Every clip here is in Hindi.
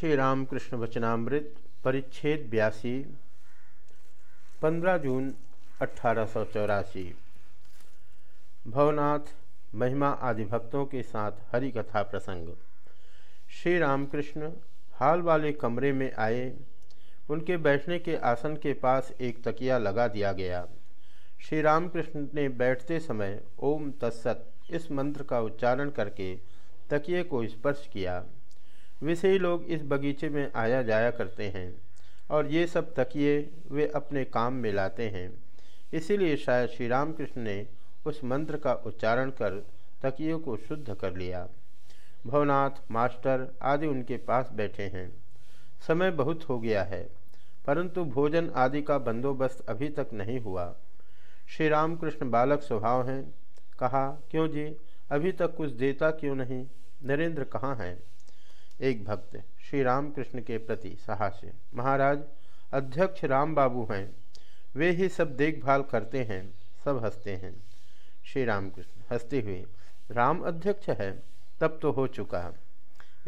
श्री रामकृष्ण वचनामृत, परिच्छेद बयासी, पंद्रह जून अठारह सौ चौरासी। भवनाथ, महिमा आदि भक्तों के साथ हरि कथा प्रसंग। श्री रामकृष्ण हाल वाले कमरे में आए। उनके बैठने के आसन के पास एक तकिया लगा दिया गया। श्री रामकृष्ण ने बैठते समय ओम तत्सत इस मंत्र का उच्चारण करके तकिए को स्पर्श किया। विषयी लोग इस बगीचे में आया जाया करते हैं और ये सब तकिए वे अपने काम में लाते हैं। इसीलिए शायद श्री रामकृष्ण ने उस मंत्र का उच्चारण कर तकियों को शुद्ध कर लिया। भवनाथ, मास्टर आदि उनके पास बैठे हैं। समय बहुत हो गया है, परंतु भोजन आदि का बंदोबस्त अभी तक नहीं हुआ। श्री रामकृष्ण बालक स्वभाव हैं। कहा, क्यों जी? अभी तक कुछ देता क्यों नहीं? नरेंद्र कहाँ हैं? एक भक्त श्री रामकृष्ण के प्रति साहस्य। महाराज, अध्यक्ष राम बाबू हैं। वे ही सब देखभाल करते हैं, सब हँसते हैं। श्री रामकृष्ण हँसते हुए, राम अध्यक्ष है, तब तो हो चुका।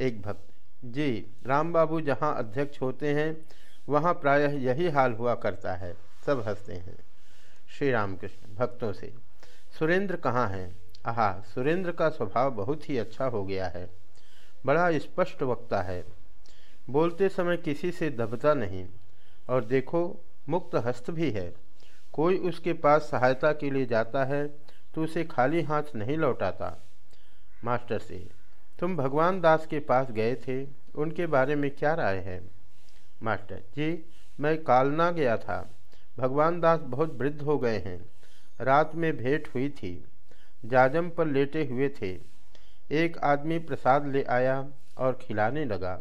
एक भक्त, जी राम बाबू जहाँ अध्यक्ष होते हैं, वहाँ प्रायः यही हाल हुआ करता है, सब हँसते हैं। श्री रामकृष्ण भक्तों से, सुरेंद्र कहाँ हैं? आहा, सुरेंद्र का स्वभाव बहुत ही अच्छा हो गया है। बड़ा स्पष्ट वक्ता है। बोलते समय किसी से दबता नहीं, और देखो, मुक्त हस्त भी है। कोई उसके पास सहायता के लिए जाता है तो उसे खाली हाथ नहीं लौटाता। मास्टर से, तुम भगवान दास के पास गए थे, उनके बारे में क्या राय है? मास्टर, जी, मैं कालना गया था। भगवान दास बहुत वृद्ध हो गए हैं। रात में भेंट हुई थी। जाजम पर लेटे हुए थे। एक आदमी प्रसाद ले आया और खिलाने लगा।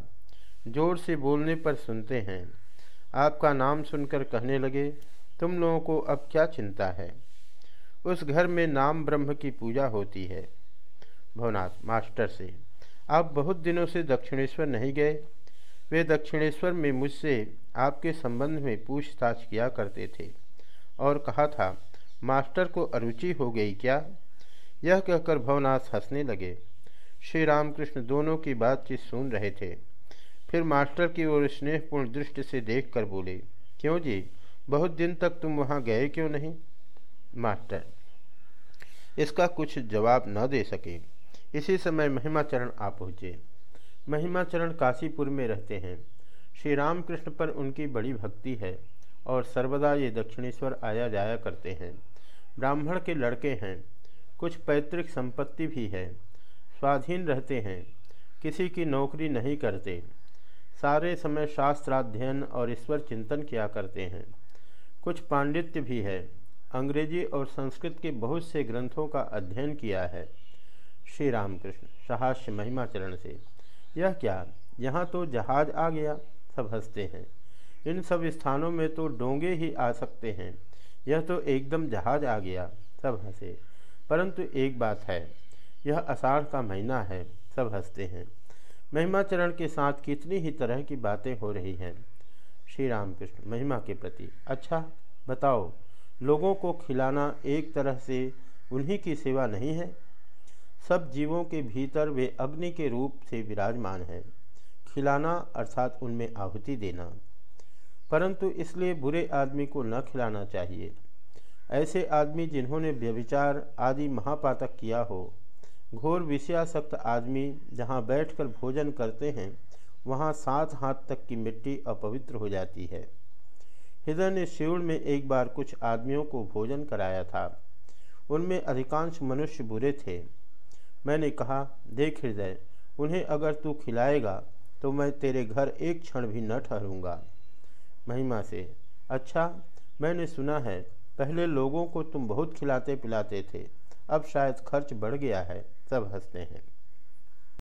ज़ोर से बोलने पर सुनते हैं। आपका नाम सुनकर कहने लगे, तुम लोगों को अब क्या चिंता है? उस घर में नाम ब्रह्म की पूजा होती है। भवनाथ, मास्टर से, आप बहुत दिनों से दक्षिणेश्वर नहीं गए। वे दक्षिणेश्वर में मुझसे आपके संबंध में पूछताछ किया करते थे और कहा था, मास्टर को अरुचि हो गई क्या यह कहकर भवनाथ हंसने लगे। श्री रामकृष्ण दोनों की बातचीत सुन रहे थे। फिर मास्टर की ओर स्नेहपूर्ण दृष्टि से देखकर बोले, क्यों जी? बहुत दिन तक तुम वहाँ गए क्यों नहीं? मास्टर, इसका कुछ जवाब न दे सके। इसी समय महिमाचरण आ पहुँचे। महिमाचरण काशीपुर में रहते हैं। श्री रामकृष्ण पर उनकी बड़ी भक्ति है और सर्वदा ये दक्षिणेश्वर आया जाया करते हैं। ब्राह्मण के लड़के हैं। कुछ पैतृक संपत्ति भी है। स्वाधीन रहते हैं, किसी की नौकरी नहीं करते। सारे समय शास्त्राध्ययन और ईश्वर चिंतन किया करते हैं। कुछ पांडित्य भी है। अंग्रेज़ी और संस्कृत के बहुत से ग्रंथों का अध्ययन किया है। श्री रामकृष्ण, सहास्य महिमाचरण से। यह क्या? यहाँ तो जहाज़ आ गया। सब हँसते हैं। इन सब स्थानों में तो डोंगे ही आ सकते हैं। यह तो एकदम जहाज़ आ गया। सब हंसे। परंतु एक बात है। यह अषाढ़ का महीना है, सब हँसते हैं। महिमाचरण के साथ कितनी ही तरह की बातें हो रही हैं। श्री रामकृष्ण महिमा के प्रति अच्छा बताओ, लोगों को खिलाना एक तरह से उन्हीं की सेवा नहीं है? सब जीवों के भीतर वे अग्नि के रूप से विराजमान हैं। खिलाना अर्थात उनमें आहुति देना। परंतु इसलिए बुरे आदमी को न खिलाना चाहिए। ऐसे आदमी जिन्होंने व्यभिचार आदि महापातक किया हो घोर विषयासक्त आदमी जहाँ बैठकर भोजन करते हैं, वहाँ सात हाथ तक की मिट्टी अपवित्र हो जाती है। हृदय ने शिवड़ में एक बार कुछ आदमियों को भोजन कराया था। उनमें अधिकांश मनुष्य बुरे थे। मैंने कहा, देख हृदय, उन्हें अगर तू खिलाएगा तो मैं तेरे घर एक क्षण भी न ठहरूँगा। महिमा से अच्छा मैंने सुना है, पहले लोगों को तुम बहुत खिलाते पिलाते थे, अब शायद खर्च बढ़ गया है। सब हँसते हैं।